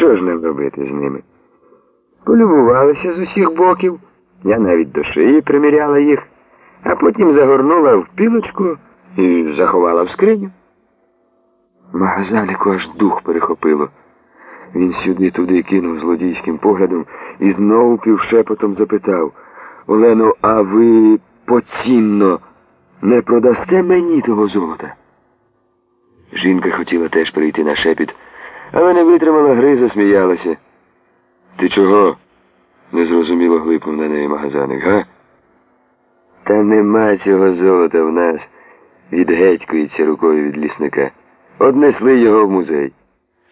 Що ж нам робити з ними? Полюбувалася з усіх боків, я навіть до шиї приміряла їх, а потім загорнула в пілочку і заховала в скриню. Магазанику аж дух перехопило. Він сюди-туди кинув злодійським поглядом і знову півшепотом запитав Олено, а ви поцінно не продасте мені того золота? Жінка хотіла теж перейти на шепіт, але не витримала гри, засміялася. Ти чого? незрозуміло глипнув на неї магазаник, га? Та нема цього золота в нас, відгетькується рукою від лісника. Однесли його в музей.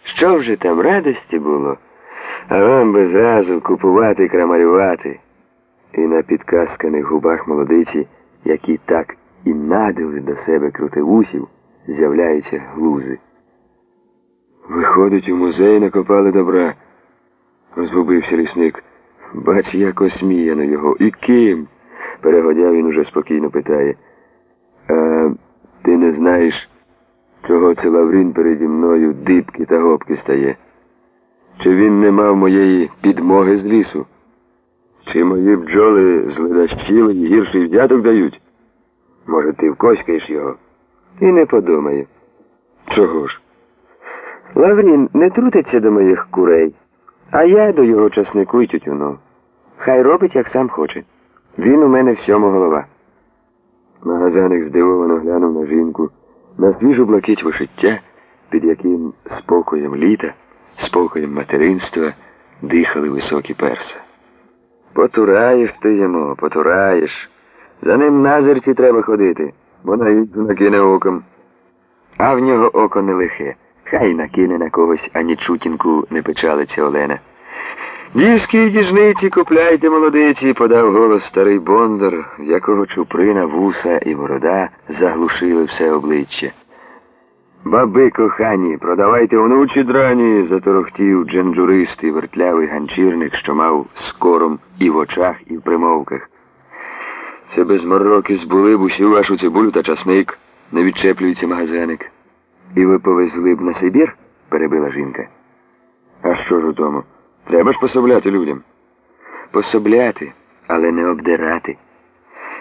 Що вже там радості було, а вам би зразу купувати крамарювати. І на підкасканих губах молодиці, які так і надили до себе крутивусів, з'являються глузи. Виходить, у музей накопали добра, розгубився лісник. Бач, як осміяно його. І ким? перегодя він уже спокійно питає. А ти не знаєш, чого це Лаврін переді мною дибки та гопки стає? Чи він не мав моєї підмоги з лісу? Чи мої бджоли зледащили і гірший взяток дають? Може, ти вкоськаєш його? І не подумає. Чого ж? Лаврін не трутиться до моїх курей, а я до його часнику й тютюну. Хай робить, як сам хоче. Він у мене всьому голова. Магазаник здивовано глянув на жінку, на свіжу блакить вишиття, під яким спокоєм літа, спокоєм материнства дихали високі перса. Потураєш ти йому, потураєш. За ним назирці треба ходити, бо наїзду накине оком. А в нього око не лихе. Хай накине на когось, ані чутінку не печалиться Олена. Діжки і діжниці купляйте, молодиці, подав голос старий бондар, в якого чуприна, вуса і борода заглушили все обличчя. Баби кохані, продавайте онучі драні, заторохтів дженджуристий вертлявий ганчірник, що мав скором і в очах, і в примовках. Це без мороки збули б усю вашу цибулю та часник, не відчеплюється магазиник. І ви повезли б на Сибір? перебила жінка. А що ж у тому? Треба ж пособляти людям. Пособляти, але не обдирати.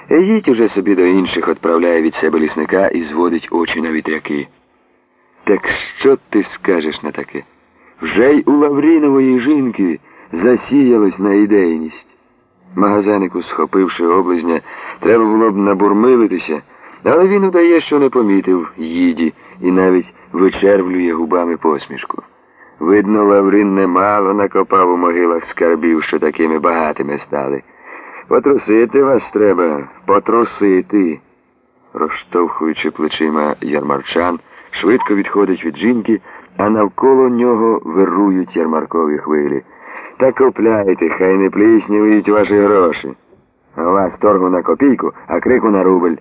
Їдь уже собі до інших, відправляє від себе лісника і зводить очі на вітряки. Так що ти скажеш на таке? Вже й у Лаврінової жінки засіялось на ідейність. Магазанику, схопивши облизня, треба було б набурмилитися, але він удає, що не помітив їді і навіть вичервлює губами посмішку. Видно, Лаврин немало накопав у могилах скарбів, що такими багатими стали. Потрусити вас треба, потрусити. Розштовхуючи плечима ярмарчан, швидко відходить від жінки, а навколо нього вирують ярмаркові хвилі. Та купляйте, хай не пліснюють ваші гроші. А у вас торгу на копійку, а крику на рубль.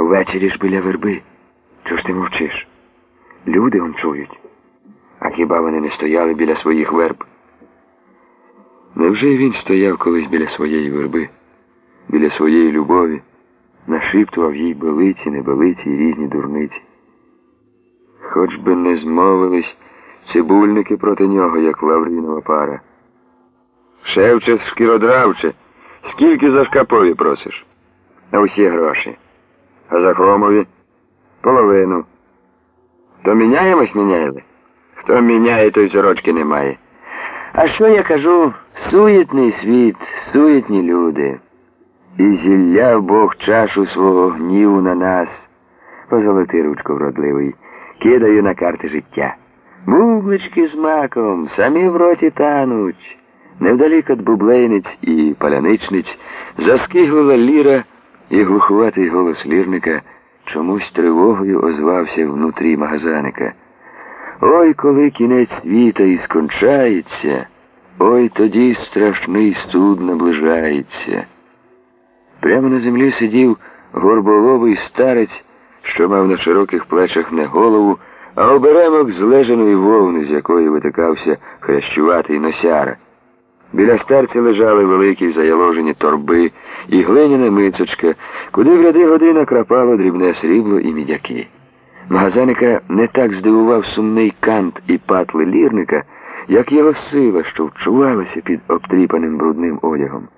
Ввечері ж біля верби. Чого ж ти мовчиш? Люди он чують. А хіба вони не стояли біля своїх верб? Невже він стояв колись біля своєї верби, біля своєї любові, нашіптував їй белиці, небелиці і різні дурниці? Хоч би не змовились цибульники проти нього, як Лаврінова пара. Шевче, шкіродравче, скільки за шкапові просиш? На усі гроші. А за хромові половину. То міняємось, міняєли? Хто міняє, той сорочки немає. А що я кажу? Суєтний світ, суєтні люди. І зілля Бог чашу свого гніву на нас. Позолоти ручко вродливий, кидаю на карти життя. Бублички з маком, самі в роті тануть. Невдалік від бублейниць і паляничниць заскиглила ліра, і глухуватий голос лірника чомусь тривогою озвався внутрі магазаника. Ой, коли кінець світа і скончається, ой тоді страшний суд наближається. Прямо на землі сидів горболовий старець, що мав на широких плечах не голову, а оберемок злежаної вовни, з якої витикався хрящуватий носяра. Біля старці лежали великі заяложені торби і глиняна мицочка, куди в ряди година крапало дрібне срібло і мідяки. Магазаника не так здивував сумний кант і патли лірника, як його сила, що вчувалася під обтріпаним брудним одягом.